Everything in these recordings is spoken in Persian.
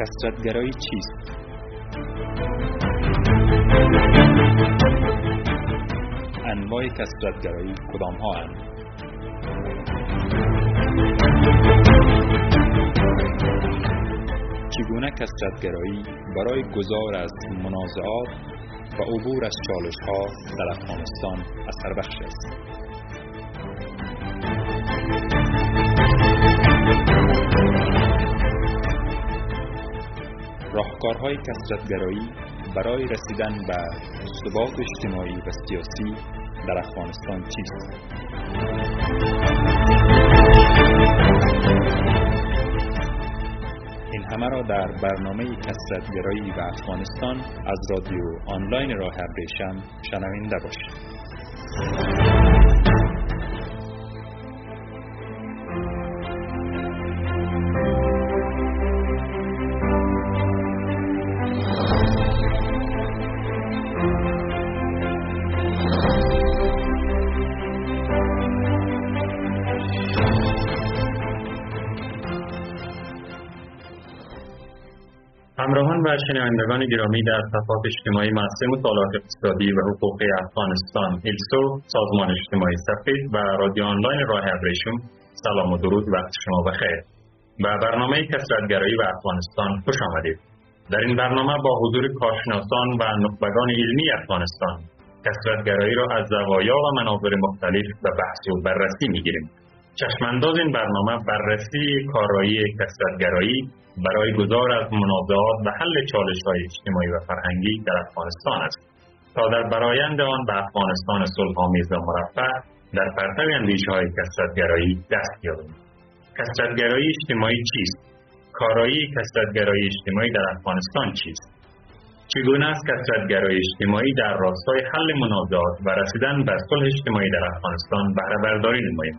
کسرتگرایی چیست؟ انواع کسرتگرایی کدام ها هستند؟ چگونه کسرتگرایی برای گذار از منازعات و عبور از چالش ها در افغانستان اثر بخش است راهکارهای کسرتگرایی برای رسیدن به ثبات اجتماعی و سیاسی در افغانستان چیست؟ این همه را در برنامه کسرتگرایی و افغانستان از رادیو آنلاین راه ابریشم شنونده باشید. و شنوندگان گرامی در صفحات اجتماعی مؤسسه مطالعات اقتصادی و حقوقی افغانستان ایلسو سازمان اجتماعی سفید و رادیو آنلاین راه ابریشم سلام و درود وقت شما بخیر. به برنامه کسرتگرایی و افغانستان خوش آمدید. در این برنامه با حضور کارشناسان و نخبگان علمی افغانستان کسرتگرایی را از زوایا و مناظر مختلف به بحث و بررسی می‌گیریم. چشمانداز این برنامه بررسی کارایی کسرتگرایی برای گذار از منازعات و حل چالش های اجتماعی و فرهنگی در افغانستان است. تا در برایند آن به افغانستان صلحآمیز و مرفع در پرتو اندیشه های کسرتگرایی دست یابیم. کسرتگرایی اجتماعی چیست؟ کارایی کسرتگرایی اجتماعی در افغانستان چیست؟ چگونه است کسرتگرایی اجتماعی در راستای حل منازعات و رسیدن به صلح اجتماعی در افغانستان بهره برداری نماییم؟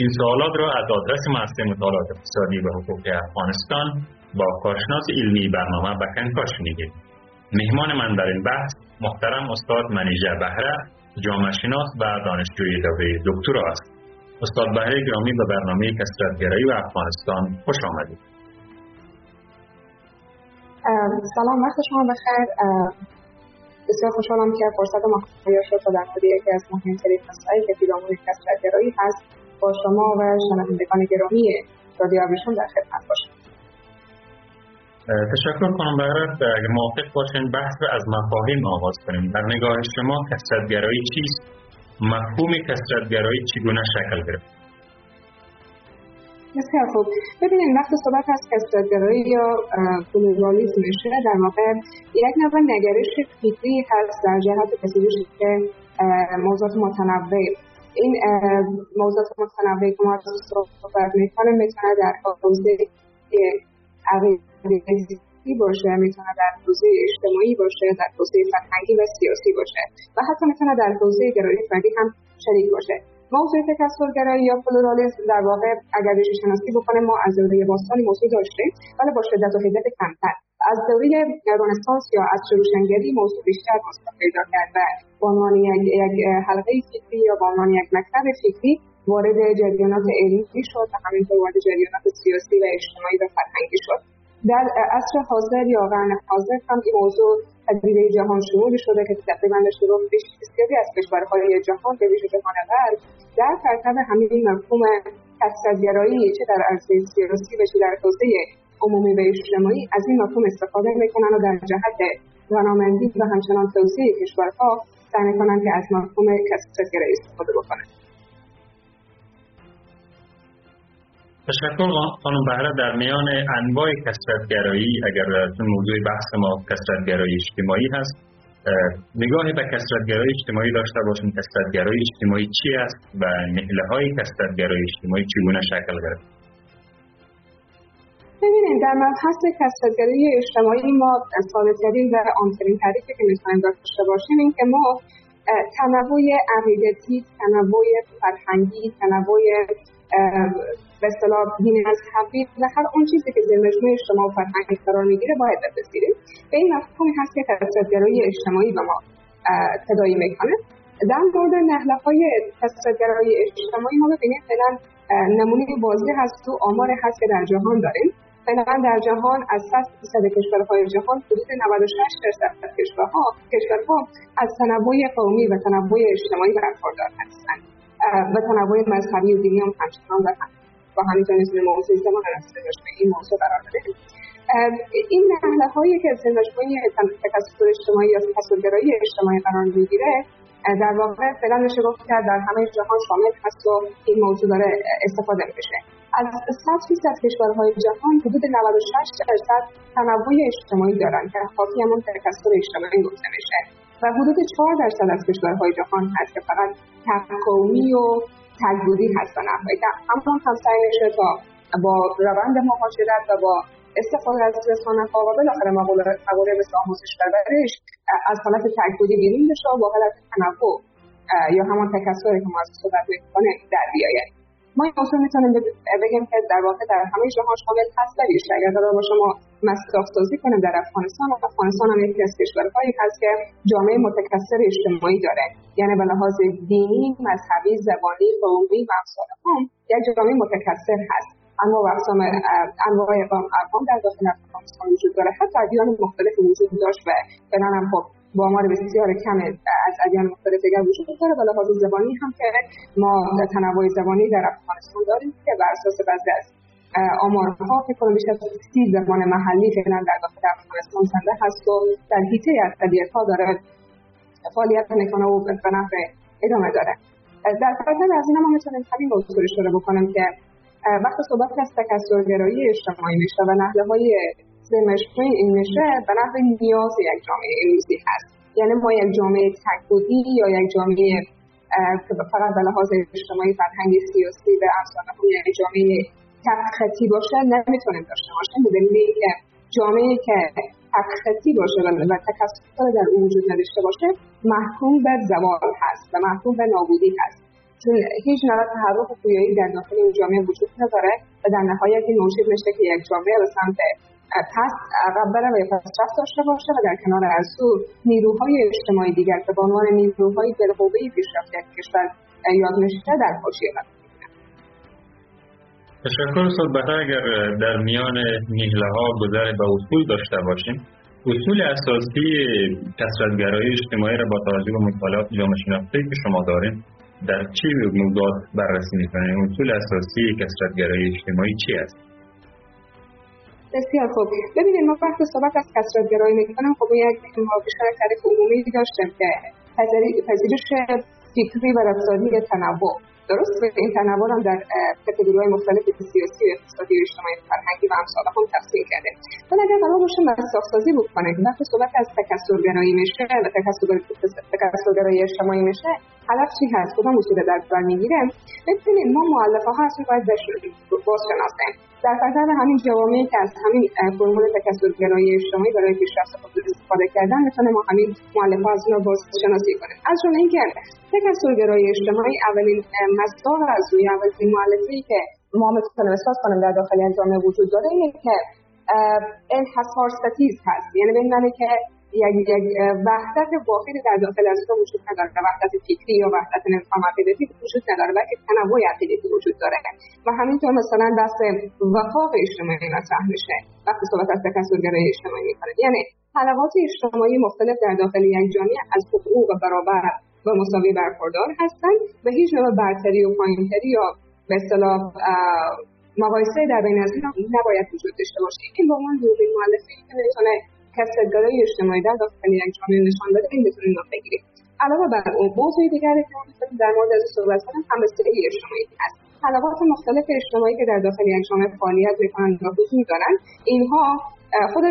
این سوالات را از آدرس مؤسسه مطالعات اقتصادی و حقوقی افغانستان با کارشناس علمی برنامه به کنکاش میگیم. مهمان من در این بحث محترم استاد منیژه بهره جامعه شناس و دانشجوی دوره دکترا است. استاد بهره گرامی به برنامه کسرتگرایی و افغانستان خوش آمدید. سلام وقت شما بخیر. بسیار خوشحالم که فرصت ما شد تا در مورد یکی از مهمترین مسائلی که پیرامون کسرتگرایی هست با شما و شنوندگان گرامی رادیو ابریشم در خدمت باشم. تشکر کنم برات اگر موافق باشین بحث از مفاهیم آغاز کنیم. در نگاه شما کسرتگرایی چیست؟ مفهوم کسرتگرایی چگونه شکل گرفت؟ بسیار خوب. ببینید وقتی صحبت از کسرتگرایی یا پلورالیسم میشه در واقع یک نوع نگرش فکری هست در جهت پذیرش که موضوعات متنوع. این موضوعات متنوعی که ما صحبت می‌کنه می‌تونه در حوزه عقیدتی باشه می‌تونه در حوزه اجتماعی باشه در حوزه فرهنگی و سیاسی باشه و حتی می‌تونه در حوزه گرایی فردی هم شریک باشه. موضوع تکثرگرایی یا پلورالیسم در واقع اگر بهش شناسی بکنه ما از دوره باستانی موضوع داشتیم ولی با شدت و حدت کمتر. از دوره رنسانس یا از روشنگری موضوع بیشتر مستقل پیدا کرد و به یک, حلقه فکری یا به عنوان یک مکتب فکری وارد جریانات علمی شد و همینطور وارد جریانات سیاسی و اجتماعی و فرهنگی شد. در عصر حاضر یا قرن حاضر هم این موضوع پذیره جهان شمولی شده که تقریبا داشته رو بسیاری از کشورهای جهان به ویژه جهان غرب در پرتب همین مفهوم کسرتگرایی چه در عرصه سیاسی و چه در حوزه عمومی و اجتماعی از این مفهوم استفاده می‌کنن و در جهت رانامندی و همچنان توسعه کشورها سعی می‌کنن که از مفهوم کسرتگرایی استفاده بکنن تشکر خانم بهره در میان انواع کسرتگرایی اگر موضوع بحث ما کسرتگرایی اجتماعی هست نگاهی به کسرتگرایی اجتماعی داشته باشیم کسرتگرایی اجتماعی چی است و نهله های کسرتگرایی اجتماعی چگونه شکل گرفت؟ ببینید در مبحث کسرتگرایی اجتماعی ما سادهترین و عامترین تعریفی که می‌تونیم داشته باشیم این که ما تنوع عقیدتی تنوع فرهنگی تنوع به اصطلاح دین مذهبی و هر اون چیزی که در مجموع اجتماع و فرهنگ قرار می‌گیره باید بپذیریم. به این مفهومی هست که کسرتگرایی اجتماعی به ما تدایی می‌کنه. در مورد نهله های کسرتگرایی اجتماعی ما ببینید فعلا نمونه واضح هست تو آمار هست که در جهان داریم. فعلا در جهان از 100 درصد کشورهای جهان حدود 96 درصد کشورها کشورها از تنوع قومی و تنوع اجتماعی برخوردار هستند. و تنوع مذهبی و دینی هم همچنان در با همینطور می‌تونیم موضوع زمان این موضوع قرار بدهیم این نهله هایی که از مجموعه تکسر اجتماعی یا تکسرگرایی اجتماعی قرار می‌گیره در واقع فعلا میشه گفت که در همه جهان شامل هست و این موضوع داره استفاده میشه. از 100 فیصد کشورهای جهان حدود 96 درصد تنوع اجتماعی دارن که حاکی همون تکسر اجتماعی گفته میشه. و حدود 4 درصد از کشورهای جهان هست که فقط تقومی و تجبوری هستن سعی میشه تا با روند مهاجرت و با استفاده از رسانه ها و بالاخره مقوله مثل آموزش پرورش از حالت تجبوری بیرون بشه و با حالت تنوع یا همان تکسری که ما از صحبت می‌کنه در بیاید. ما موضوع می‌تونیم بگیم که در واقع در همه جهان شامل هست ولی اگر قرار باشه ما مصرف سازی کنیم در افغانستان. افغانستان هم یکی از کشورهایی هست که جامعه متکثر اجتماعی داره. یعنی به لحاظ دینی مذهبی زبانی قومی و امثال هم یک جامعه متکثر هست. اما اقسام انواع اقوام در داخل افغانستان وجود داره. حتی ادیان مختلف وجود داشت و فعلا هم خب با آمار بسیار کم از ادیان مختلف دیگر وجود داره و لحاظ زبانی هم که ما تنوع زبانی در افغانستان داریم که بر اساس بعضی از آمارها فکر کنم بیش از سی زبان محلی فعلا در داخل افغانستان زنده هست و در حیطه اکثریت ها داره فعالیت می‌کنه و به نفع ادامه داره. در فراتر از این ما می‌تونیم همین موضوع اشاره بکنم که وقتی صحبت از تکثرگرایی اجتماعی میشه و نحله های مجموعی این میشه به نحو نیاز یک جامعه امروزی هست. یعنی ما یک جامعه تکبودی یا یک جامعه که فقط به لحاظ اجتماعی فرهنگی سیاسی و افسانه یک جامعه تخطی باشه نمی‌تونیم داشته باشیم. به دلیل اینکه جامعه که تخطی باشه و تکثر در او وجود نداشته باشه محکوم به زوال هست و محکوم به نابودی هست. چون هیچ نوع تحرک پویایی در داخل این جامعه وجود نداره و در نهایت این موجب میشه که یک جامعه به سمت پس عقب و پیشرفت داشته باشه و در کنار از او نیروهای اجتماعی دیگر به عنوان نیروهای بالقوه پیشرفت کشور یاد میشه در حاشیه تشکر استاد اگر در میان نیهله ها گذر به اصول داشته باشیم اصول اساسی کسرتگرایی اجتماعی را با توجه به مطالعات جامعه شناختی که شما داریم در چی موضوعات بررسی می‌کنید اصول اساسی کسرتگرایی اجتماعی چی است؟ بسیار خوب. ببینید ما وقتی صحبت از کسرتگرایی می‌کنم. خب یک بیشتر تعریف عمومی داشتیم که پذیرش فکری و رفتاری تنوع. درست؟ به این تنوع هم در کتگوری مختلف سیاسی و اقتصادی و اجتماعی فرهنگی و امثال هم تقسیم کرده ولی اگر قرار باشه مصرف سازی بکنه وقتی صحبت از تکثرگرایی میشه و تکثرگرایی اجتماعی میشه هدف چی هست؟ کدام اصول در بر می‌گیره؟ ببینید ما مؤلفه ها اصلا باید باز شناسیم در فرزند همین جوامعی که از همین فرمول تکثرگرایی اجتماعی برای پیشرفت استفاده کردن می‌تونه ما همین مؤلفه از اونها باز شناسی کنیم. از جمله اینکه تکثرگرایی اجتماعی اولین مصداق از روی اولین مؤلفه‌ای که ما می‌تونیم احساس کنیم در داخل جامعه وجود داره اینه که انحصار ستیز هست. یعنی به این که وحدت واحد در داخل از تو وجود نداره وحدت فکری یا وحدت نظام عقیدتی وجود نداره بلکه تنوع عقیدتی وجود داره. و همینطور مثلا بحث وفاق اجتماعی مطرح میشه وقتی صحبت از تکثرگرایی اجتماعی می‌کنه یعنی طلبات اجتماعی مختلف در داخل یک جامعه از حقوق برابر و مساوی برخوردار هستند. و هیچ نوع برتری و پایینتری یا به اصطلاح مقایسه در بین از نباید وجود داشته باشه. این به عنوان دوربین مؤلفه. که می‌تونه کسرتگرای اجتماعی در داخل یک جامعه نشان داده این بتونیم نام بگیریم علاوه بر اون موضوع دیگری که در مورد از صحبت کنم همبستگی اجتماعی هست طلبات مختلف اجتماعی که در داخل یک جامعه فعالیت می‌کنند و حضور دارند اینها خود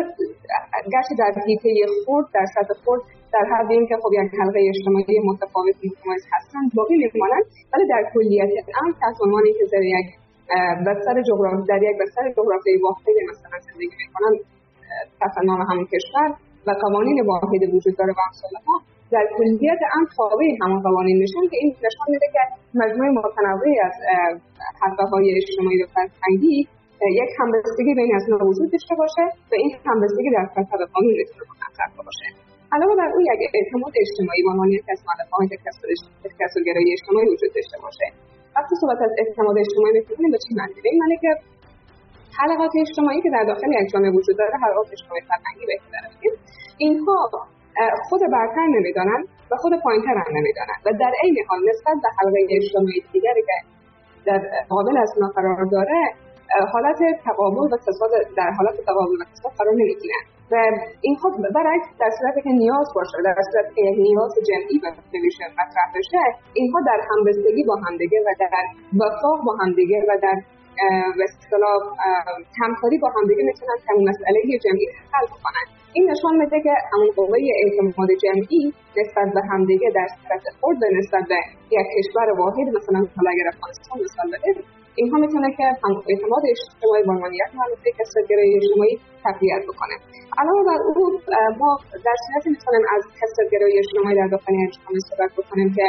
گرچه در حیطه خورد در سطح خورد در حد اینکه خب یک حلقه اجتماعی متفاوت متمایز هستند باقی میمانند. ولی در کلیت امر تحت عنوانی که در یک بستر جغرافی در یک بستر جغرافی واحدی مثلا زندگی می‌کنند تحت نام همون کشور و قوانین واحد وجود داره و ها در کلیت هم تابع همون قوانین میشن که این نشان میده که مجموعه متنوعی از حلقه های اجتماعی و فرهنگی یک همبستگی بین از وجود داشته باشه و این همبستگی در سطح قانون محقق باشه. علاوه بر اون یک اعتماد اجتماعی و عنوان یک از مؤلفه‌های تکثرگرایی اجتماعی وجود داشته باشه. وقتی صحبت از اعتماد اجتماعی می‌کنیم به چی معنی؟ به این معنی که حلقات اجتماعی که در داخل یک جامعه وجود داره حلقات اجتماعی فرهنگی بهتر اینها خود برتر نمی‌دانند و خود پایینتر هم نمی‌دانند و در عین حال نسبت به حلقه اجتماعی دیگری که در قابل از قرار داره حالت تقابل و تصاد در حالت تقابل و تصاد قرار نمی‌گیرن. و اینها برعکس در صورتی که نیاز باشه در صورتی که نیاز جمعی و بشه مطرح بشه اینها در همبستگی با همدیگه و در وفاق با همدیگه و در به اصطلاح همکاری با همدیگه می‌تونن همون مسئله جمعی حل کنن این نشان میده که همون قوه اعتماد جمعی نسبت به همدیگه در صورت خود نسبت به یک کشور واحد مثلا حالا اگر افغانستان مثال بده اینها می‌تونه که اعتماد اجتماعی به عنوان یک معلومه کسرتگرایی اجتماعی تقویت بکنه. علاوه بر او ما در صورتی می‌تونیم از کسرتگرایی اجتماعی در داخل جامعه صحبت بکنیم که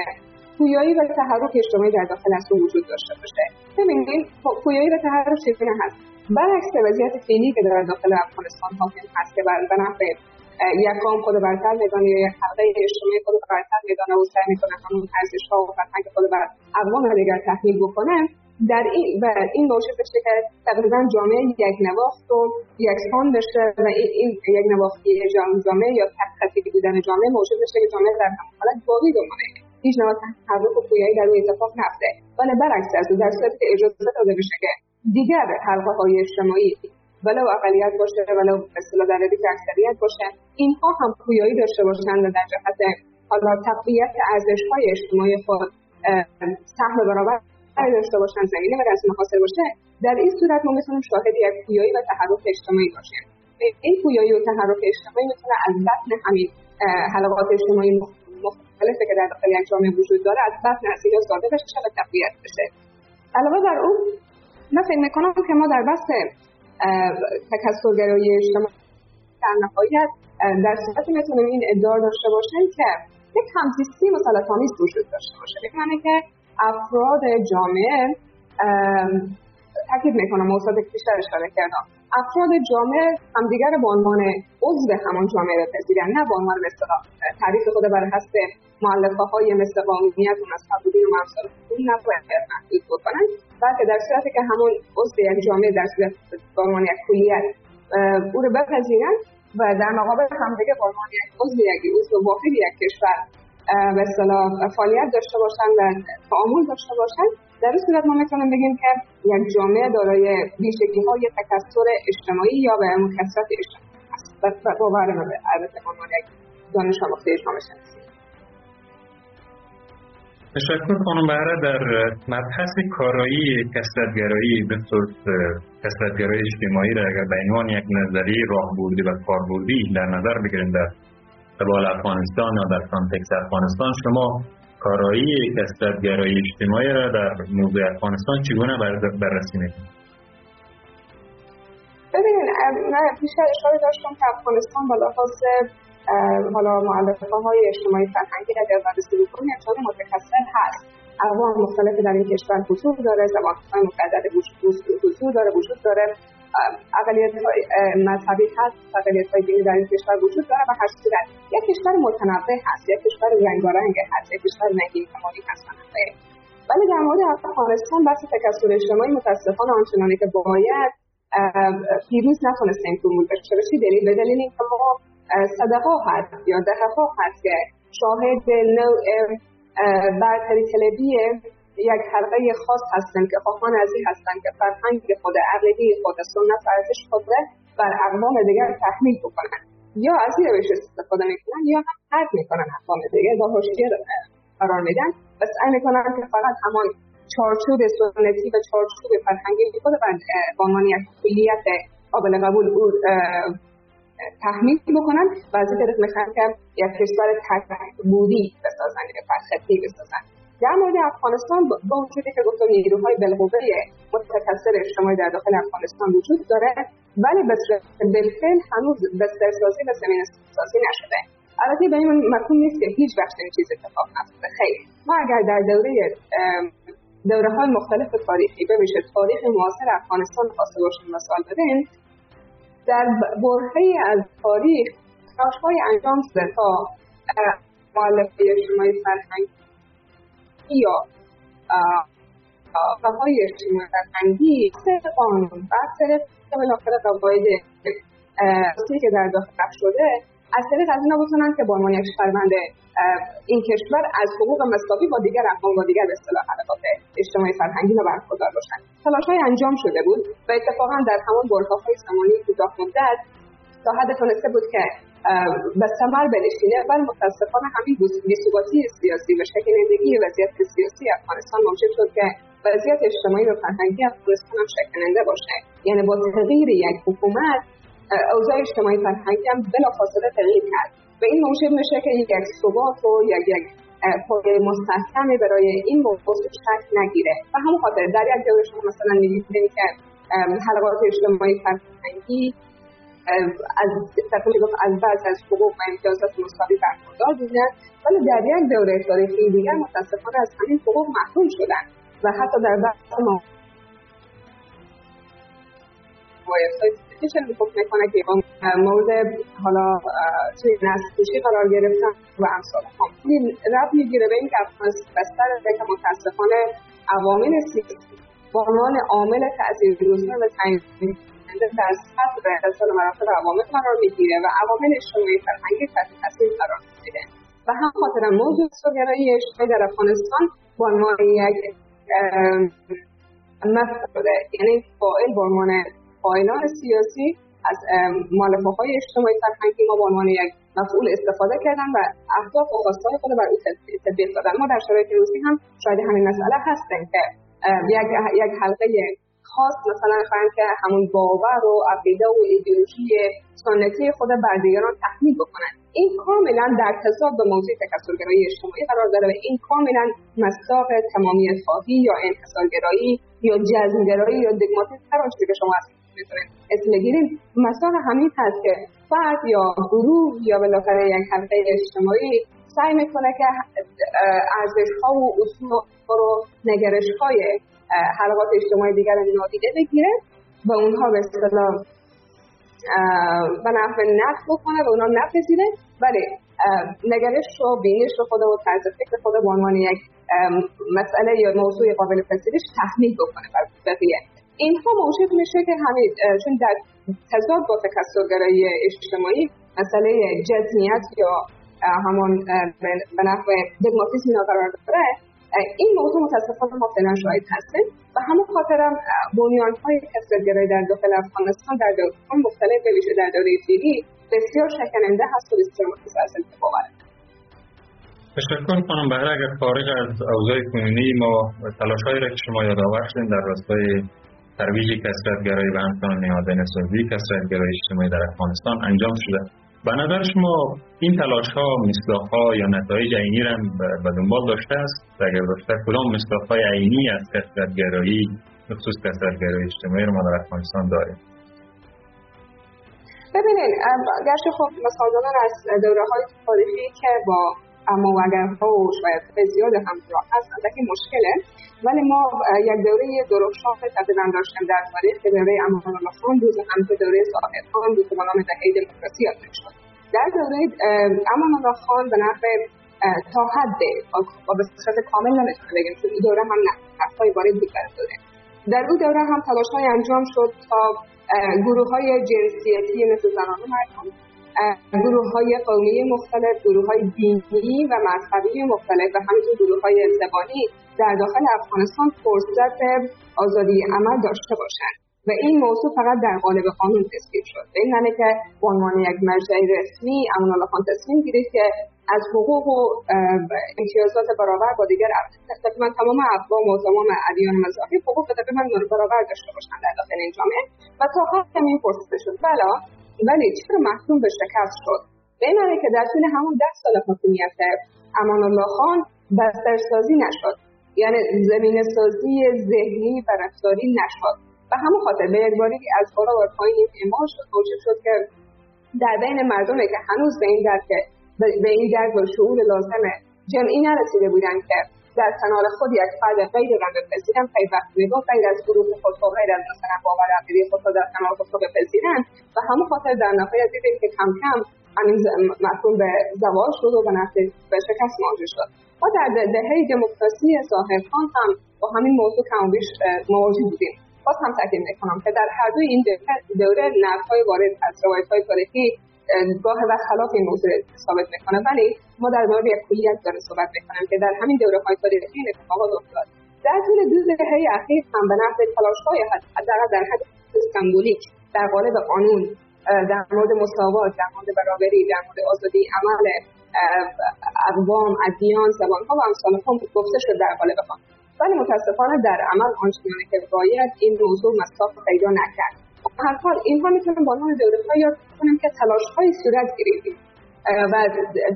پویایی و تحرک اجتماعی در داخل از وجود داشته باشه. ببینید خب، پویایی و تحرک چگونه هست؟ برعکس وضعیت فعلی که در داخل افغانستان حاکم هست که به یک قوم خود برتر میدانه یا یک حلقه اجتماعی خود برتر میدانه و سعی می‌کنه همون ارزش ها و فرهنگ خود بر اقوام دیگر تحمیل بکنه در این و این موجب بشه که تقریبا جامعه یک نواخت و یکسان بشه و این یک نواختی جامعه یا تک بودن جامعه موجب بشه که جامعه در همون حالت باقی بمانه. هیچ نوع تحرک و پویایی در روی اتفاق نفته ولی برعکس از در صورتی که اجازه داده بشه که دیگر حلقه های اجتماعی ولو اقلیت باشه ولو اصطلاح در که اکثریت باشه اینها هم پویایی داشته باشند و در جهت حالا تقویت ارزش های اجتماعی خود سهم برابر داشته باشن زمینه و رسم حاصل باشه در این صورت ما می‌تونیم شاهد یک پویایی و تحرک اجتماعی باشیم. این پویایی و تحرک اجتماعی می‌تونه از بطن همین حلقات اجتماعی مختلفه که در داخل یک جامعه وجود داره از بطن اصیل زاده بشه و تقویت بشه. علاوه بر اون من فکر می‌کنم که ما در بحث تکثرگرایی اجتماعی در نهایت در صورتی می‌تونیم این ادعا داشته باشیم که یک همزیستی مسلطانیست وجود داشته باشه. به که افراد جامعه تاکید می‌کنم که بیشتر اشاره کردم. افراد جامعه همدیگر به عنوان عضو همان جامعه بپذیرن نه به عنوان به تعریف خود بر حسب معلفه های مثل قومیت و مذهب و امثال اون نباید محدود بکنن بلکه در صورتی که همون عضو یک جامعه در صورت به عنوان یک کلیت او رو بپذیرن و در مقابل همدیگه به عنوان یک عضو یک عضو واحد یک کشور به اصطلاح فعالیت داشته باشن و تعامل داشته باشن در این صورت ما می‌تونیم بگیم که یک جامعه دارای ویژگی های تکثر اجتماعی یا به کثرت اجتماعی است. و باور به البته عنوان یک دانش آموخته جامعه شناسی تشکر خانم بهره در مبحث کارایی کسرتگرایی به صورت کسرتگرایی اجتماعی را اگر به عنوان یک نظریه راهبردی و کاربردی در نظر بگیریم در قبال افغانستان یا در کانتکس افغانستان شما کارایی کسرتگرایی اجتماعی را در موضوع افغانستان چگونه بررسی می‌کنید؟ ببینید من بیشتر اشاره داشتم که افغانستان با لحاظ حالا معلفه های اجتماعی فرهنگی اگر بررسی بکنیم چون متکثر هست. اقوام مختلف در این کشور حضور داره زبان های متعدد حضور داره وجود داره. اقلیت مذهبی هست اقلیت های دینی در این کشور وجود داره و هر صورت یک کشور متنوع هست یک کشور رنگارنگ هست یک کشور نگین کمالی هست. ولی در مورد افغانستان بحث تکثر اجتماعی متاسفانه آنچنانی که باید پیروز نتونستیم کنون بشه. به دلیل به دلیل اینکه ما صده ها هست یا ده ها هست که شاهد نوع برتری طلبی یک حلقه خاص هستن که خواهان از این هستن که فرهنگ خود عقیده خود سنت ارزش خود بر اقوام دیگر تحمیل بکنن یا از این روش استفاده می‌کنن یا هم حد می‌کنن اقوام دیگر. با هوشیار قرار میدن. و سعی می‌کنن که فقط همان چارچوب سنتی و چارچوب فرهنگی خود بر عنوان یک کلیت قابل قبول او تحمیل بکنن و از این طریق می‌خوان که یک کشور تک بودی بسازن یا فرخطی بسازن در مورد افغانستان با وجودی که گفتم نیروهای بالقوه متکثر اجتماعی در داخل افغانستان وجود داره ولی بالفعل هنوز بسترسازی و زمین سازی نشده. البته به این مفهوم نیست که هیچ وقت این چیز اتفاق نیفتاده خیر. ما اگر در دوره دوره های مختلف تاریخی ببینید تاریخ معاصر افغانستان خواسته باشیم مثال بدیم در برهه از تاریخ های انجام شده تا معلفه اجتماعی فرهنگی یا های اجتماعی فرهنگی سر قانون و سر بالاخره قواعد که در داخل شده از طریق از اینا بتونن که به عنوان یک شهروند این کشور از حقوق مساوی با دیگر اقوام و دیگر به اصطلاح حرکات اجتماعی فرهنگی و برخوردار باشند تلاش های انجام شده بود و اتفاقا در همون های زمانی کوتاه مدت تا حد تونسته بود که به ثمر برسیده ولی متاسفانه همین بیثباتی سیاسی و شکنندگی وضعیت سیاسی افغانستان موجب شد که وضعیت اجتماعی و فرهنگی افغانستان هم شکننده باشه. یعنی با تغییر یک حکومت اوضاع اجتماعی فرهنگی هم بلافاصله تغییر کرد. و این موجب میشه که یک ثبات و یک یک پایه مستحکمی برای این موضوع شک نگیره. و همون خاطر در یک دوره شما مثلا می‌بینید که حلقات اجتماعی فرهنگی از از بعض از حقوق و امتیازات مساوی برخوردار بودن ولی در یک دوره تاریخی دیگر متاسفانه از همین حقوق محروم شدن و حتی در بعض میشه فکر می‌کنه که مورد حالا توی نسل قرار گرفتن و امثال هم این رب می‌گیره به این که بستر که متاسفانه عوامل سیاسی با عنوان عامل تاثیرگذار و تعیین در سطح اتصال مراتب عوامل قرار می‌گیره و عوامل اجتماعی فرهنگی تحت تاثیر قرار می‌گیره. و هم خاطر موضوع سوگرایی اجتماعی در افغانستان با عنوان یک مفهوم یعنی فاعل به عنوان فاعلان سیاسی از مالفه های اجتماعی فرهنگی ما به عنوان یک مسئول استفاده کردن و اهداف و خواستهای خود بر او تطبیق دادن. ما در شرایط روزی هم شاید همین مسئله هستیم که یک حلقه خاص مثلا فرن که همون باور و عقیده و ایدئولوژی سنتی خود بر دیگران تحمیل بکنن. این کاملا در تضاد به موضوع تکثرگرایی اجتماعی قرار داره و این کاملا مصداق تمامیت خواهی یا انحصارگرایی یا جزمگرایی یا دگماتیسم آنچه که شما اسم بگیریم. مساق همین هست که فرد یا گروه یا بالاخره یک حلقه اجتماعی سعی می‌کنه که ارزش ها و اصول و نگرش های حلقات اجتماعی دیگر نادیده بگیره و اونها به اصطلاح به نحو نفت بکنه و اونها نپذیره. ولی نگرش و بینش خود و طرز فکر خود به عنوان یک مسئله یا موضوع قابل پذیرش تحمیل بکنه بر بقیه. اینها موجب میشه که همین چون در تضاد با اجتماعی مسئله جزمیت یا همون به نحو دگماتیسم قرار داره این موضوع متاسفانه ما فعلا شاهد هستیم و همون خاطرم بنیان های کسرتگرایی در داخل افغانستان در دوران مختلف ویژه در دوره فیلی بسیار شکننده هست و بسیار متسلسل باوره تشکر خانم بهره. اگر فارغ از اوضاع کنونی ما تلاش هایی را که شما یادآور شدین در راستای ترویج کسرتگرایی و همچنان نهادینه سازی کسرتگرایی اجتماعی در افغانستان انجام شده. به نظر شما این تلاش ها مصداق ها یا نتایج عینی را به دنبال داشته است؟ اگر داشته کدام مصداق های عینی از کسرتگرایی خصوص کسرتگرایی اجتماعی رو ما در افغانستان داریم؟ ببینید گرچه خب مثال از دوره های تاریخی که با اما و ها و شاید زیاد همراه هست اندکی مشکله. ولی ما یک دوره درخشان تقریبا داشتیم در تاریخ که دوره امان الله خان روز هم که دوره صاحب خان روز به نام دهه دموکراسی یاد در دوره امان الله خان به نحو تا حد و به صورت کامل نمی‌تونه بگیم چون این دوره هم نقصهای وارد بود دوره. در او دوره هم تلاش های انجام شد تا گروه های جنسیتی مثل زنان و مردم گروه های قومی مختلف گروه های دینی و مذهبی مختلف و همینطور گروه های زبانی در داخل افغانستان فرصت آزادی عمل داشته باشند. و این موضوع فقط در قالب قانون تصویب شد. به این معنی که به عنوان یک مرجع رسمی امان الله خان تصمیم گرفت که از حقوق و امتیازات برابر با دیگر تقریبا تمام اقوام و تمام ادیان مذاهب حقوق تقریبا برابر داشته باشند در داخل این جامعه. و تا این فرصت شد. بلا ولی چرا محکوم به شکست شد؟ به که در طول همون ده سال حکومیت امان الله خان بسترسازی نشد. یعنی زمین سازی ذهنی و رفتاری نشد. و همون خاطر به یک از بالا و پایین اعمال شد موجب شد که در بین مردمی که هنوز به این درک به این درک و شعور لازم جمعی نرسیده بودن که در کنار خود یک فرد غیر را بپذیرن وقت نگاه غیر از گروه خود و غیر از مثلا باور عقیده خود در کنار خود بپذیرن و همون خاطر در نهایت دیدیم که کم کم همین مفهوم به زوال شد و به نفع به شکست مواجه شد. ما در دهه دموکراسی ظاهر خان هم با همین موضوع کم بیش مواجه بودیم. باز هم تاکید می‌کنم که در هر دوی این دوره نقدهای وارد از روایت های تاریخی گاه و خلاف این موضوع ثابت می‌کنه ولی ما در مورد یک کلیت داره صحبت می‌کنم که در همین دوره های تاریخی این اتفاقات افتاد. در طول دو دهه اخیر هم به نفع تلاش های حداقل در حد سمبولیک در قالب قانون در مورد مساوات در مورد برابری در مورد آزادی عمل اقوام ادیان ها و امثال هم گفته شد در قالب قانون. ولی متاسفانه در عمل آنچنانی که باید این موضوع مصاف پیدا نکرد. هر حال اینها می‌تونیم با عنوان دوره یاد کنیم که تلاش های صورت گرفتیم. و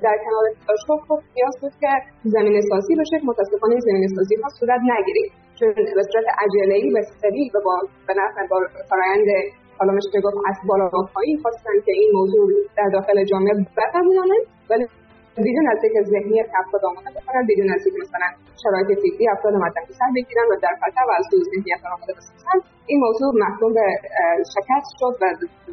در کنار تلاش ها خب قیاس بود که زمین سازی بشه متاسفانه زمین سازی ها صورت نگیرید چون به صورت عجله‌ای و سریع و با به نفع فرایند حالا میشه گفت از بالا پایین خواستن که این موضوع در داخل جامعه بقبولانن ولی بدون از اینکه ذهنیت افراد آماده بکنن بدون از اینکه مثلا شرایط فکری افراد مدنی سر بگیرن و در خطر و از دو ذهنیت آماده بسازن این موضوع محکوم به شکست شد و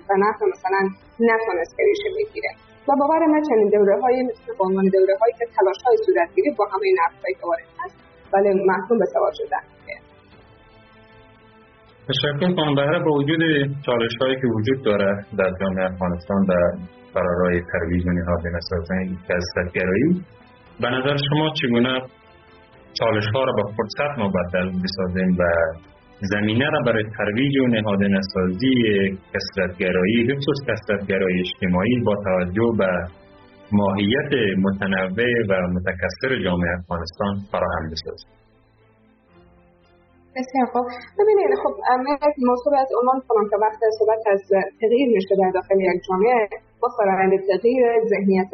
به نفع مثلا نتونست که ریشه بگیره و باور من چنین دوره هایی مثل به عنوان دوره هایی که تلاش های صورت گیری با همه نقصهایی که وارد هست ولی محکوم به سوال شدن تشکر کنم با وجود چالش هایی که وجود داره در جامعه افغانستان و برای ترویج و نهاد نسازن کسرتگرایی به نظر شما چگونه چالش ها را به فرصت مبدل بسازیم و زمینه را برای ترویج و نهاد نسازی کسرتگرایی خصوص کسرتگرایی اجتماعی با توجه به ماهیت متنوع و متکثر جامعه افغانستان فراهم بسازیم؟ بسیار خوب ببینید خب من موضوع از عنوان کنم که وقت صحبت از تغییر میشه در داخل یک جامعه با فرآیند تغییر ذهنیت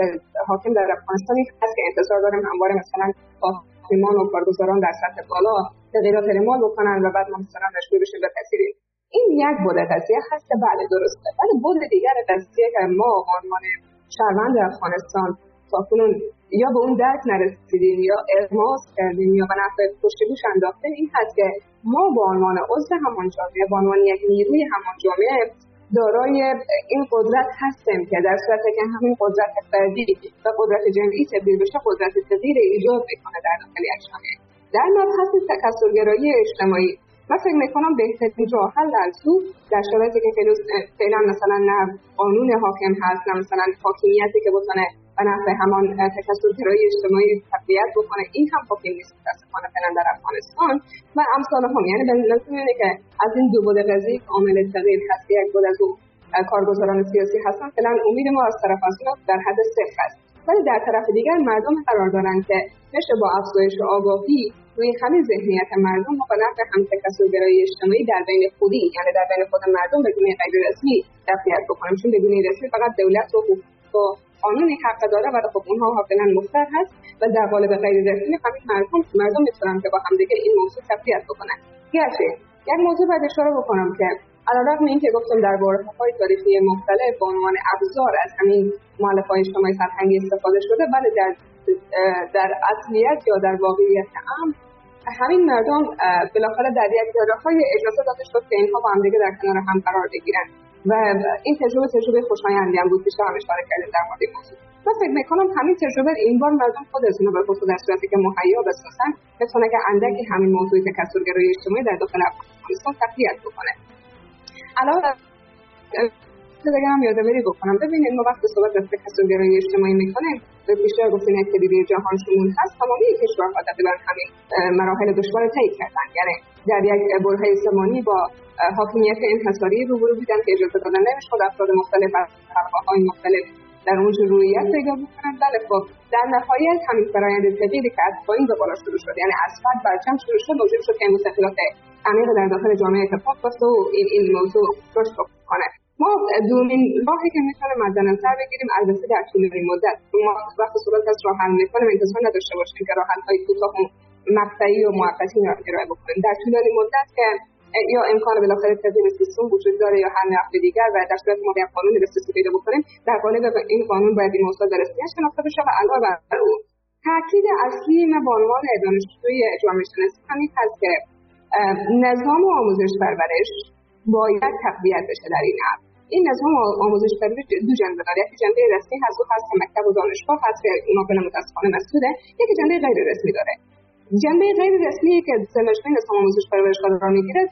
حاکم در افغانستانی هست که انتظار داریم همواره مثلا حاکمان و کارگزاران در سطح بالا تغییرات اعمال بکنن و بعد ما مثلا مشغول بشیم بپذیریم این. یک بود قضیه هست که بله درسته. ولی بود دیگر قضیه که ما عنوان شهروند افغانستان تاکنون یا به اون درک نرسیدیم یا ارماس کردیم یا به نفع پشتگوش انداختیم این هست که ما به عنوان عضو همان جامعه به عنوان یک نیروی همان جامعه دارای این قدرت هستیم که در صورتی که همین قدرت فردی و قدرت جمعی تبدیل بشه قدرت تغییر ایجاد بکنه در داخل یک جامعه. در مبحث تکثرگرایی اجتماعی. من فکر می‌کنم بهترین راه حل در در شرایطی که فعلا مثلا نه قانون حاکم هست نه مثلا حاکمیتی که بتونه و نحوه همان تکثرگرایی اجتماعی تقویت بکنه. این هم حاکم نیست. متاسفانه فعلا در افغانستان. و امثال هم. یعنی به نظر که از این دو بود قضیه عامل تغییر هست. یک بود از کارگزاران سیاسی هستن. فعلا امید ما از طرف از در حد صفر است ولی در طرف دیگر مردم قرار دارند که میشه با افزایش آگاهی روی همین ذهنیت مردم به نفع هم تکثرگرایی اجتماعی در بین خودی یعنی در بین خود مردم بدون غیر رسمی تقویت بکنیم چون بدون رسمی فقط دولت و قانون حق داره و خب اونها حاضرن مختر هست و در قالب غیر رسمی همین مردم مردم می‌تونن که با همدیگه این موضوع تقویت بکنن. گرچه یک موضوع باید اشاره بکنم که علیرغم اینکه گفتم در های تاریخی مختلف به عنوان ابزار از همین مؤلفه های اجتماعی فرهنگی استفاده شده ولی در در اصلیت یا در واقعیت هم همین مردم بالاخره در یک های اجازه داده شد که اینها با همدیگه در کنار هم قرار بگیرن. و این تجربه تجربه خوشایندی هم بود بیشتر هم اشاره کردیم در مورد موضوع. من فکر می‌کنم همین تجربه این بار مردم خودشون به خصوص در صورتی که مهیا بسازن بتونه که اندکی همین موضوعی که کسرگرایی اجتماعی در داخل افغانستان تقویت بکنه. علاوه دیگه هم یادآوری بکنم ببینید ما وقتی صحبت از تکثرگرایی اجتماعی می‌کنیم بیشتر گفتیم یک پدیده جهان شمول هست تمامی کشورها تقریبا همین مراحل دشوار طی کردن. یعنی در یک برهه زمانی با حاکمیت انحصاری روبرو بودن که اجازه دادن. نمی‌شد افراد مختلف از های مختلف در اونجا رویت پیدا بکنن. بله خب. در نهایت همین فرایند تغییری که از پایین به بالا شروع شد. یعنی از فرد برچم شروع شد موجب شد که مستقلات عمیق در داخل جامعه اتفاق بیفته و این, این موضوع رشد کنه ما دومین راهی که می‌تونه مد نظر بگیریم البته در طول مدت. ما وقتی صحبت از راه حل می‌کنیم. انتظار نداشته باشیم که راه های کوتاه مقطعی و موقتی ارائه بکنیم. در طول مدت که یا امکان بالاخره تغییر سیستم وجود داره یا هر نحو دیگر و در صورت ما یک قانون دسترسی پیدا بکنیم در قالب این قانون باید این موضوع در شناخته بشه و علاوه بر اون تاکید اصلی ما به عنوان دانشجوی جامعه شناسی همین هست که نظام آموزش پرورش باید تقویت بشه در این این نظام آموزش پرورش دو جنبه داره. یکی جنبه رسمی هست و هست که مکتب و دانشگاه هست که اونا به متاسفانه مسئوله یکی جنبه غیر رسمی داره. جنبه غیر رسمی که زمشمه نظام آموزش پرورش قرار می‌گیره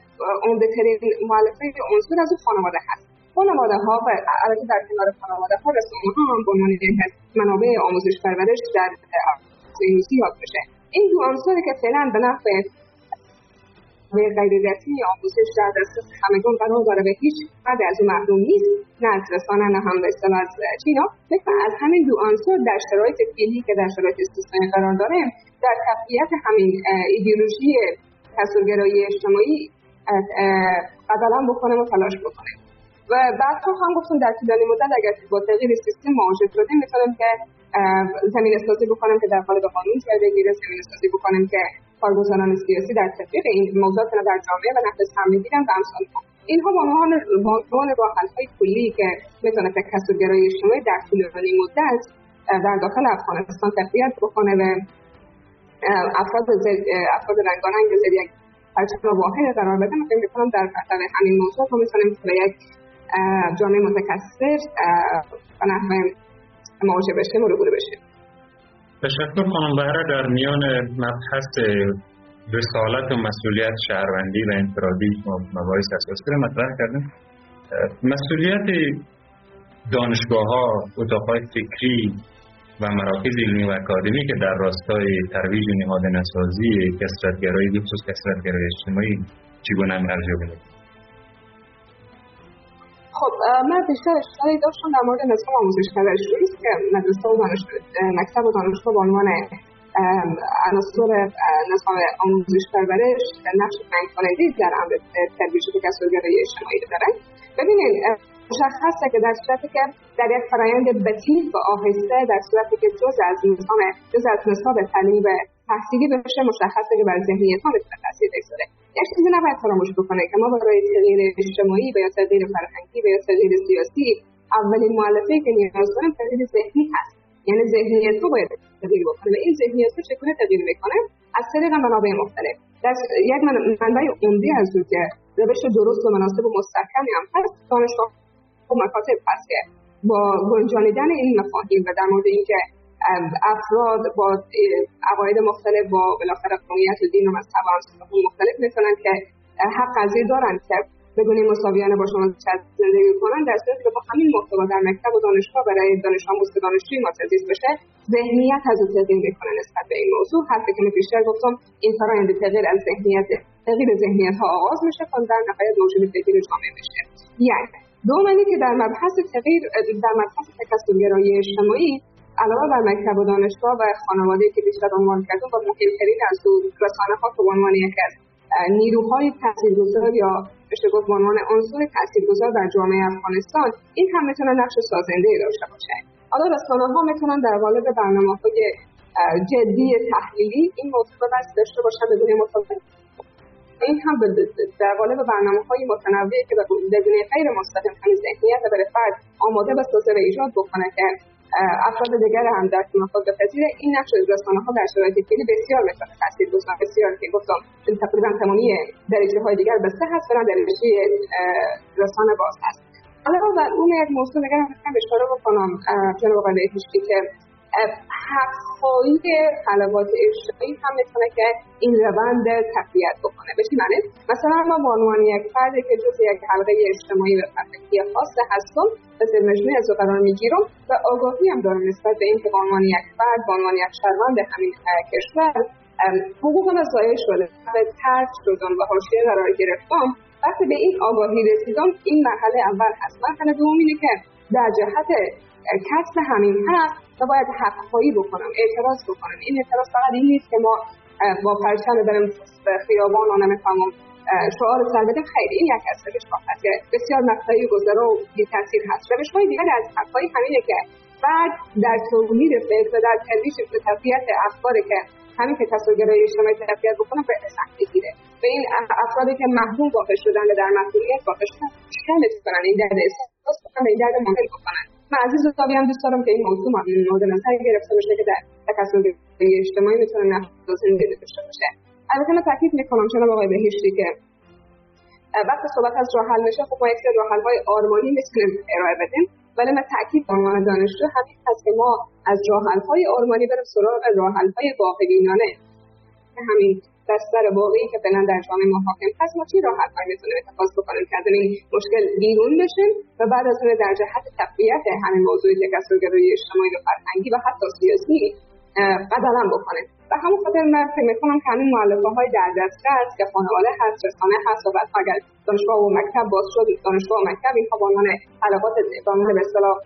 عمده ترین مؤلفه عنصر از خانواده هست خانواده ها و البته در کنار خانواده ها رسانه ها هم به منابع آموزش پرورش در امروزی یاد بشه این دو عنصری که فعلا به نفع غیر رسمی آموزش در دسترس همگان قرار داره و هیچ فرد از محروم نیست. نه از رسانه نه هم به از چینا. از همین دو عنصر در شرایط فعلی که در شرایط استثنایی قرار داره در تقویت همین ایدئولوژی تصورگرایی اجتماعی قدرم بکنه و تلاش بکنه. و بعد هم گفتم در طولانی مدت اگر با تغییر سیستم مواجه شدیم می‌تونم که زمین سازی بکنم که در قالب قانون جای بگیره زمین سازی بکنم که کارگزاران سیاسی در تطبیق این موضوعات در جامعه و نفس هم می‌گیرن و امثال اینها با عنوان با های کلی که می‌تونه که کسبگرای اجتماعی در طولانی مدت در داخل افغانستان تقویت بکنه و افراد افراد رنگارنگ زیر یک پرچم واحد قرار بده. فکر می‌کنم در مطلب همین موضوع ما می‌تونیم به یک جامعه متکثر و نحو مواجه بشیم و بشیم. تشکر خانم بهره در میان مبحث رسالت و مسئولیت شهروندی و انفرادی مباحث اساسی رو مطرح کردیم مسئولیت دانشگاه ها اتاق فکری و مراکز علمی و اکادمی که در راستای ترویج نهاد نسازی کسرتگرایی بخصوص کسرتگرایی اجتماعی چگونه ارجاع خب من بیشتر اشتراکی داشتم در مورد نظام آموزش پرورشی که مدرسه و مکتب و دانشگاه به عنوان عناصر نظام آموزش پرورش نقش تعیین کننده در امر ترویج کسبگرایی اجتماعی دارن. ببینید مشخصه که در صورتی که در یک فرایند بطیل و آهسته در صورتی که جز از نظام جز از نصاب تعلیمی و تحصیلی بشه مشخصه که بر ذهنیت ها تاثیر بگذاره. یک چیزی نباید فراموش بکنه که ما برای تغییر اجتماعی و یا تغییر فرهنگی و یا تغییر سیاسی اولین مؤلفه که نیاز داریم تغییر ذهنی هست. یعنی ذهنیت رو باید تغییر بکنه و این ذهنیت رو چگونه تغییر می‌کنه؟ از طریق منابع مختلف. در یک منبع عمده از او که روش درست و مناسب و مستحکمی هم هست دانشگاه و مکاتب هست که با گنجانیدن این مفاهیم و در مورد اینکه افراد با عقاید مختلف با بالاخره قومیت و دین و مذهب مختلف می‌تونن که حق قضیه دارن که بدون مساویانه با شما زندگی کنن در صورتی که با همین محتوا در مکتب و دانشگاه برای دانش آموز و دانشجوی ما تدریس بشه ذهنیت از او تغییر می‌کنه نسبت به این موضوع. حرفی که من بیشتر گفتم این فرآیند تغییر از ذهنیت تغییر ذهنیت ها آغاز میشه تا در نهایت موجب تغییر جامعه بشه. یک دومنی که در مبحث تغییر در مبحث تکثرگرایی اجتماعی علاوه بر مکتب و دانشگاه و خانواده که بیشتر عنوان کردم و مهمترین از دو رسانه ها که به عنوان یکی از نیروهای تاثیرگذار یا بشه گفت به عنوان عنصر تاثیرگذار در جامعه افغانستان این هم می‌تونه نقش سازنده داشته باشه. حالا رسانه ها می‌تونن در قالب برنامه های جدی تحلیلی این موضوع بس داشته باشن بدون مطابق این هم در قالب برنامه های متنوعی که به دنیای غیر مستقیم همین ذهنیت برای فرد آماده بسازه و ایجاد بکنه که افراد دیگر هم در خود بپذیره این نقش رسانه ها در شرایط فعلی بسیار می‌تونه تاثیر گذار بسیار که گفتم تقریبا تمامی درجه های دیگر بسته هست در درجه رسانه باز هست. حالا در اون یک موضوع دیگر هم اشاره بکنم جناب آقای که حقخواهی خلوات اجتماعی هم می‌تونه که این روند تقویت بکنه. به چی معنی؟ مثلا ما به عنوان یک فردی که جز یک حلقه اجتماعی و فرهنگی خاص هستم به مجموعه از قرار می‌گیرم و آگاهی هم دارم نسبت به اینکه به عنوان یک فرد به عنوان یک شهروند همین کشور حقوقم ضایع شده و ترک شدم و حاشیه قرار گرفتم. وقتی به این آگاهی رسیدم این مرحله اول هست. مرحله دوم اینه که در جهت کسب همین حق و باید حقخواهی بکنم اعتراض بکنم. این اعتراض فقط این نیست که ما با پرچم بریم به خیابان و نمی‌فهمم شعار سر بده خیلی این یک از روش که بسیار مقطعی گذره و بی تاثیر هست. روش های دیگر از حقخواهی همینه که بعد در تولید فکر و در ترویج تقویت افکاری که همین که تصورگرای اجتماعی تقویت بکنم به سخت بگیره. به این افرادی که محروم واقع شدن در محرومیت واقع شدن شامل کنن این درد احساس کنن این درد مهم بکنن. من عزیز و هم دوست دارم که این موضوع مورد نظر گرفته باشه که در تکسر اجتماعی می‌تونه نقش داشته باشه. البته من تاکید می‌کنم چون آقای بهشتی که وقتی صحبت از راه حل میشه خب ما یک راه های آرمانی می‌تونیم ارائه بدیم. ولی من تاکید به عنوان دانشجو همین هست که ما از راه های آرمانی بریم سراغ راه های واقع‌بینانه همین بستر واقعی که فعلا در جامعه ما حاکم هست ما چی راه حل می‌تونیم اتخاذ بکنیم که از این مشکل بیرون بشیم و بعد از اون در جهت تقویت همین موضوع تکثرگرایی اجتماعی و فرهنگی و حتی سیاسی قدم بکنیم. و همون خاطر من فکر می‌کنم که همین معلفه های در دسترس که خانواده هست رسانه هست و بعد اگر دانشگاه و مکتب باز شد دانشگاه و مکتب اینها به عنوان حلقات به به اصطلاح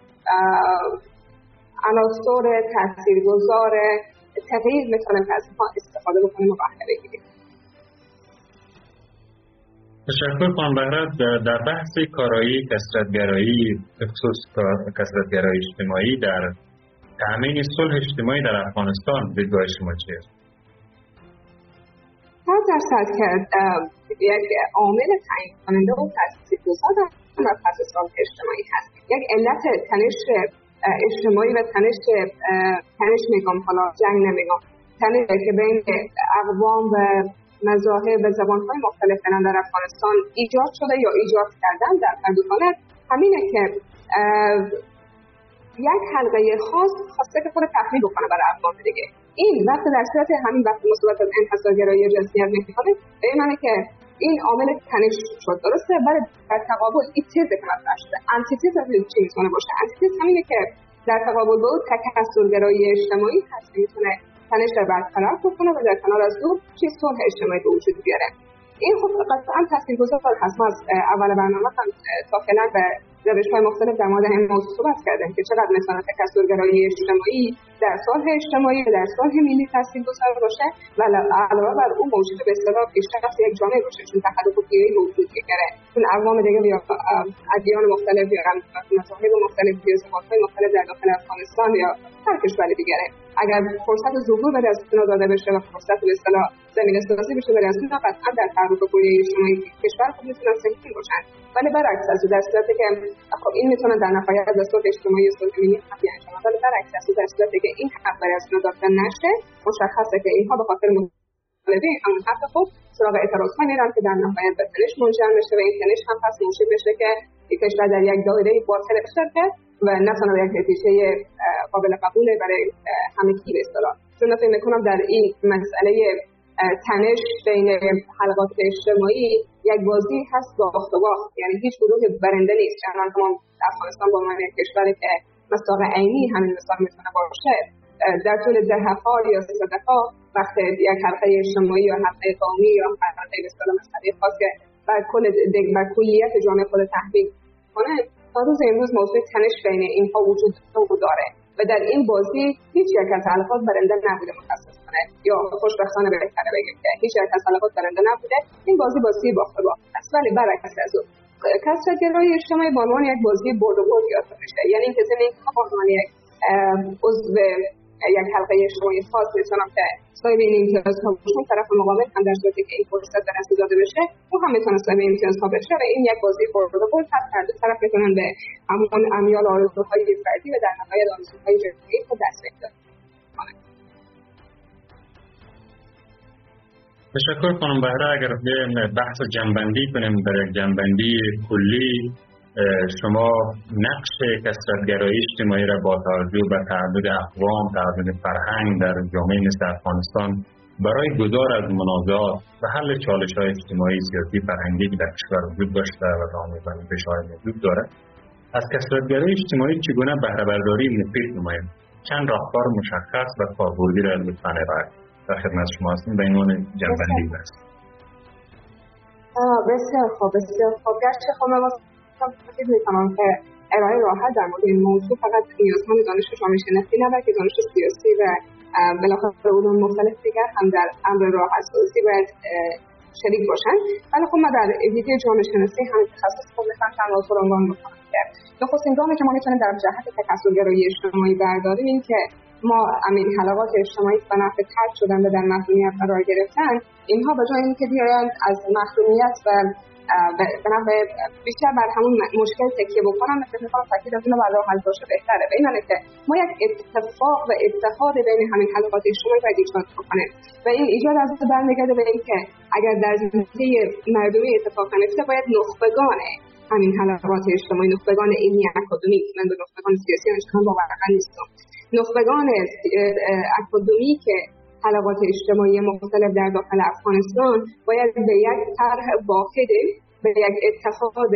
عناصر تاثیرگذار تغییر می‌تونیم از اینها استفاده بکنیم و بهره بگیریم. تشکر خانم بهرت در بحث کارایی کسرتگرایی خصوص کسرتگرایی اجتماعی در تأمین صلح اجتماعی در افغانستان دیدگاه شما چیست؟ هر درصد که یک عامل تعیین کننده و تاثیرگذار در پس اجتماعی هست یک علت تنش اجتماعی و تنش تنش میگم حالا جنگ نمیگم. تنش که بین اقوام و مذاهب و زبان های مختلف در افغانستان ایجاد شده یا ایجاد کردن در هر همینه که یک حلقه خاص خواسته که خود تحمیل بکنه برای اقوام دیگه. این وقت در صورت همین وقت مصوبت از انحصارگرایی جنسیت می‌کنه به این که این عامل تنش شد. درسته؟ برای در تقابل این که مطرح شده انتیتز چی می‌تونه باشه. انتیتز همینه که در تقابل با تکثرگرایی اجتماعی هست می‌تونه تنش را برقرار بکنه و در کنار از دو چیز صلح اجتماعی به وجود بیاره. این خب قطعا تاثیرگذار هست. ما از اول برنامه هم تا به روش های مختلف در مورد این موضوع صحبت کردیم که چقدر مثلا تکثرگرایی اجتماعی در صلح اجتماعی و در صلح ملی تاثیرگذار باشه و علاوه بر اون موجود به اصطلاح پیشرفت یک جامعه باشه چون گیری موجود میگره. چون اقوام دیگه یا ادیان مختلف یا مذاهب مختلف یا های مختلف در داخل افغانستان یا هر کشور دیگره. اگر فرصت ظهور به دستتون داده بشه و فرصت به اصطلاح زمینه سازی بشه به دستتون قطعا در تعرض گویه اجتماعی کشور خود می‌تونن سنگین باشن. ولی برعکس از در صورتی که خب این می‌تونه در نهایت به صورت اجتماعی و صورت ملی حقی انجام ولی برعکس از در صورتی که این حق برای از داده نشه مشخصه که اینها به خاطر مطالبه همون حق خود سراغ اعتراض ها میرن که در نهایت به تنش منجر میشه و این تنش هم پس موجب بشه که این کشور در یک دایره باطل کرد و نه تنها یک نتیجه قابل قبول برای همه کی به اصطلاح. چون فکر می‌کنم در این مسئله تنش بین حلقات اجتماعی یک بازی هست باخت و باخت یعنی هیچ گروه برنده نیست. چنان ما افغانستان با یک کشوری که مساق عینی همین مثال می‌تونه باشه در طول ده ها یا سده ها وقت یک حلقه اجتماعی یا حلقه قومی یا حلقه اصطلاح مسئله خاص که بر کل بر کلیت جامعه خود تحمیل کنه تا روز امروز موضوع تنش بین اینها وجود داره و در این بازی هیچ یک از حلقات برنده نبوده متاسفانه. یا خوشبختانه بهتره بگیم که هیچ یک از حلقات برنده نبوده. این بازی بازی باخته با است. ولی برعکس از اون کسرتگرایی اجتماعی به عنوان یک بازی برد و برد یاد میشه. یعنی اینکه زمین به عنوان یک عضو یک حلقه اجتماعی خاص مثلا که صاحب این امتیاز ها باشن طرف مقابل هم در صورتی که این فرصت به دست داده بشه او هم می‌تونه صاحب امتیاز ها بشه و این یک بازی برد و برد هست. هر دو طرف می‌تونن به همون امیال آرزوهای فردی و در نهایت آرزوهای جمعی خود دست پیدا تشکر خانم بهره اگر بحث جنبندی کنیم در جنبندی کلی شما نقش کسرتگرایی اجتماعی را با توجه به تعدد اقوام تعدد فرهنگ در جامعه مثل افغانستان برای گذار از منازعات و حل چالش های اجتماعی سیاسی فرهنگی که در کشور وجود داشته و دامن های وجود دارد از کسرتگرایی اجتماعی چگونه بهره برداری مفید نماید چند راهکار مشخص و کاربردی را لطفا ارائه در خدمت شما هستیم. به عنوان جنبندی است بسیار خوب بسیار خوب. گشت فکر می‌کنم که ارائه راحت در مورد این موضوع فقط نیازمند دانش جامعه شناختی نه بلکه دانش سیاسی و بالاخره علوم مختلف دیگر هم در امر راه سازی باید شریک باشن. ولی خب ما در ویدیو جامعه شناسی هم تخصص خود می‌خوام چند موضوع عنوان بکنم نخستین گامی که ما می‌تونیم در جهت تکثرگرایی اجتماعی برداریم این که ما امیر حلقات اجتماعی به نفع ترک شدن و در محرومیت قرار گرفتن اینها به جای اینکه بیاین از محرومیت و نفع بیشتر بر همون مشکل تکیه بکنم مثل می‌خوام از اینو برای حل باشه بهتره. به این که ما یک اتفاق و اتحاد بین همین حلقات اجتماعی باید ایجاد بکنه. و این ایجاد از برمیگرده به اینکه اگر در زندگی مردمی اتفاق نیفته باید نخبگان همین حلقات اجتماعی نخبگان علمی اکادمیک من به نخبگان سیاسی هم باور نیستم. نخبگان اکادمی حلقات اجتماعی مختلف در داخل افغانستان باید به یک طرح واحد به یک اتحاد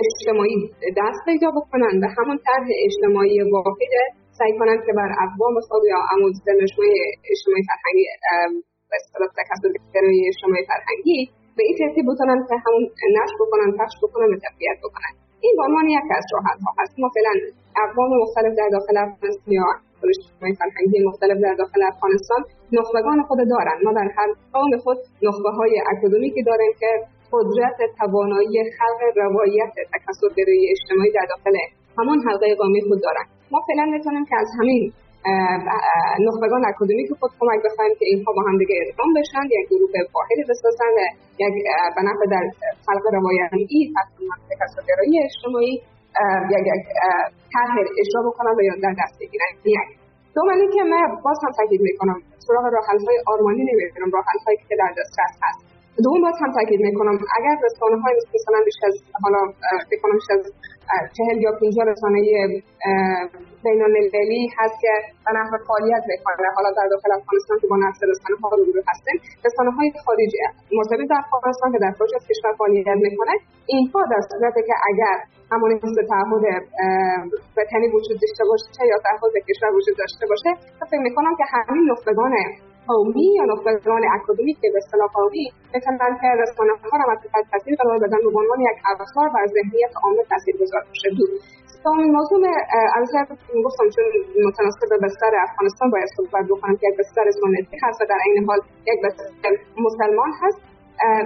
اجتماعی دست پیدا بکنند و همون طرح اجتماعی واحد سعی کنند که بر اقوام خود یا عمود مجموعه اجتماعی فرهنگی به اصطلاح تکثرگرایی اجتماعی فرهنگی به این ترتیب بتونن که همون نشر بکنن پخش بکنن و تقویت بکنن این به عنوان یک از راحت ها هست. ما فعلا اقوام مختلف در داخل افغانستان اجتماعی فرهنگی مختلف در داخل افغانستان نخبگان خود دارند ما در هر قوم خود نخبه های اکادمیکی داریم که قدرت توانایی خلق روایت تکثرگرایی اجتماعی در داخل همون حلقه قومی خود دارند ما فعلا می‌تونیم که از همین نخبگان اکادمیک خود کمک بخواهیم که اینها با هم دیگه ادغام بشن یک گروه واحدی بسازن یک به نفع در خلق روایتی تکثرگرایی اجتماعی یک طرح اجرا بکنم و یا در دست بگیرن یک دوم که من باز هم تاکید می‌کنم سراغ راحل های آرمانی نمی‌بینم راحل هایی که در دسترس هست. دوم باز هم تاکید می‌کنم اگر رسانه های مثلا بیش از حالا فکر کنم بیش از چهل یا پنجاه رسانه بین المللی هست که به نحو فعالیت می‌کنه. حالا در داخل افغانستان که با نفس رسانه ها روبرو هستیم رسانه های خارجی مرتبط در افغانستان که در خارج از کشور فعالیت می‌کنه اینها در صورتی که اگر همون تعهد وطنی وجود داشته باشه یا تعهد کشور وجود داشته باشه فکر می‌کنم که همین نخبگان قومی یا نخبگان اکادمیک که به اصطلاح قومی بتونن که رسانه ها را تحت تاثیر قرار بدن به عنوان یک ابزار بر ذهنیت عامه تاثیرگذار باشه دو این موضوع البته گفتم چون متناسب به بستر افغانستان باید صحبت بکنم که یک بستر سنتی هست و در این حال یک بستر مسلمان هست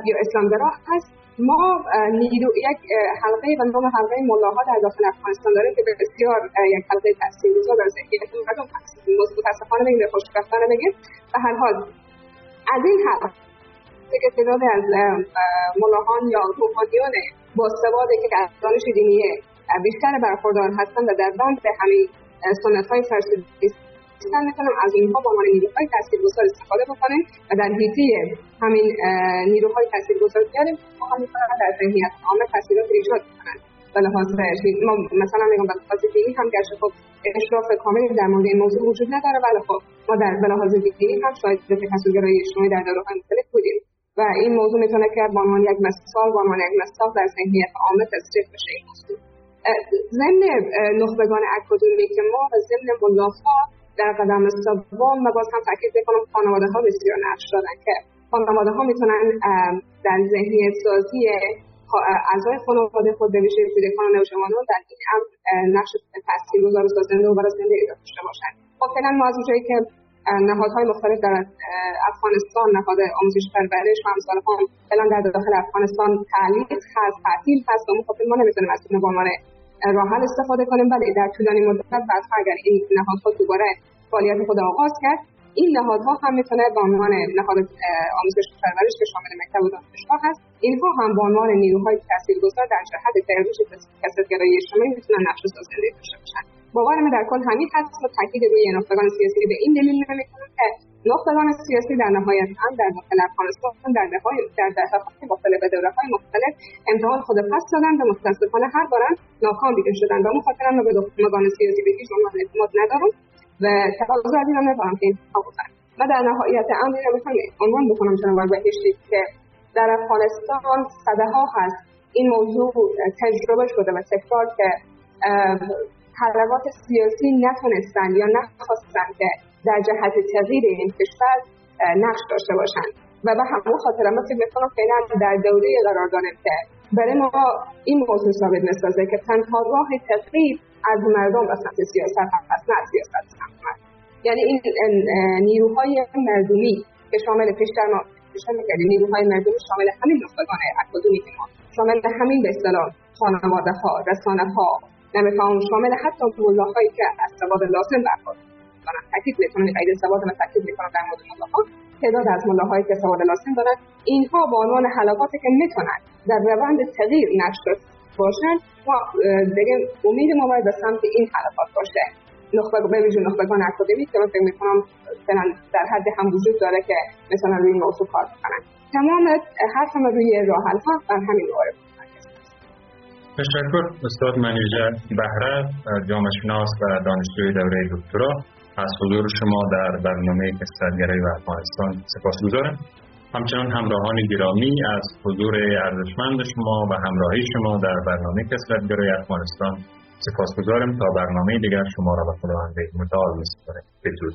یا اسلامگرا هست. ما نیرو یک حلقه و نام حلقه ملاها در داخل افغانستان داریم که بسیار یک حلقه تاثیرگذار در ذهنیت مردم هست. متاسفانه بگیم خوشبختانه بگیم. به هر حال از این حلقه که تعدادی از ملاحان یا روحانیان با سوادی که از دانش دینی بیشتر برخوردار هستند و در بند همین سنت های فرسودی سعی می‌کنم از اینها با عنوان نیروهای تاثیرگذار استفاده بکنیم و در حیطه همین نیروهای تاثیرگذار بیاریم ما هم می‌تونن در ذهنیت عامه تاثیرات ایجاد کنند به لحاظ ما مثلا میگم به لحاظ دینی هم گرچه خب اشراف کاملی در مورد این موضوع وجود نداره ولی خب ما در به لحاظ دینی هم شاید به تکثرگرایی اجتماعی در دوره‌های مختلف بودیم و این موضوع می‌تونه که به عنوان یک مثال به عنوان یک مثال در ذهنیت عامه تصدیق بشه این موضوع. ضمن نخبگان که ما و ضمن ملاها در قدم سوم و باز هم تاکید می‌کنم خانواده ها بسیار نقش دارن که خانواده ها می‌تونن در ذهنیت سازی اعضای خانواده خود به ویژه کودکان نوجوانان در این هم نقش تاثیرگذار و سازنده و برازنده داشته باشند خب فعلا ما از اونجایی که نهادهای مختلف در افغانستان نهاد آموزش پرورش و امثال هم فعلا در داخل افغانستان تعلیق هست تعطیل هست و خب ما نمی‌تونیم از این عنوان راه استفاده کنیم. ولی در طولانی مدت بعد اگر این نهادها دوباره فعالیت خود آغاز کرد. این نهادها هم می‌تونه به عنوان نهاد آموزش و پرورش که شامل مکتب و دانشگاه هست اینها هم به عنوان نیروهای تاثیرگذار در جهت ترویج کسبگرایی اجتماعی می‌تونن نقش سازنده داشته باشن. باور من در کل همین هست و تاکید روی نخبگان سیاسی به این دلیل نمی‌کنم که نخبگان سیاسی در نهایت هم در داخل افغانستان در دههای در دههای مختلف دوره های مختلف امتحان خود پس دادن و متاسفانه هر بارم ناکام دیده شدن. و مخاطر من به نخبگان سیاسی به هیچ عنوان اعتماد ندارم. و تقاضا از اینم ندارم که بکنم و در نهایت امر رو می‌خوام عنوان بکنم چون بهشتی که در افغانستان صده ها هست این موضوع تجربه شده و تکرار که حرکات سیاسی نتونستن یا نخواستن که در جهت تغییر این کشور نقش داشته باشند و به همون خاطر ما فکر می‌کنم فعلا در دوره قرار داریم که برای ما این موضوع ثابت می‌سازه که تنها راه تغییر از مردم به سمت سیاست هست نه سیاست سمت یعنی این نیروهای مردمی که شامل پیشتر ما پیشتر می‌کردیم نیروهای مردمی شامل همین نخبگان که ما شامل همین به اصطلاح خانواده ها رسانه ها نمیفهم شامل حتی هایی که از سواد لازم برخورد دارن تاکید می‌کنن قید سواد و تاکید می‌کنن در مورد ملاها تعداد از ملاهایی که سواد لازم دارن اینها به عنوان حلقاتی که می‌تونن در روند تغییر نشر باشن ما دیگه امید ما باید به سمت این حلقات باشه. نخبه به ویژه نخبگان اکادمی که من فکر می‌کنم در حد هم وجود داره که مثلا روی این موضوع کار کنن تمام حرفم روی راه ها بر همین موارد تشکر استاد منیژه بهره جامعه شناس و دانشجوی دوره دکترا. از حضور شما در برنامه کسرتگرایی و افغانستان سپاس گذارم همچنان همراهان گرامی از حضور ارزشمند شما و همراهی شما در برنامه کسرتگرایی افغانستان. سپاس گذارم تا برنامه دیگر شما را به خداوند متعال میسپارم. بدرود.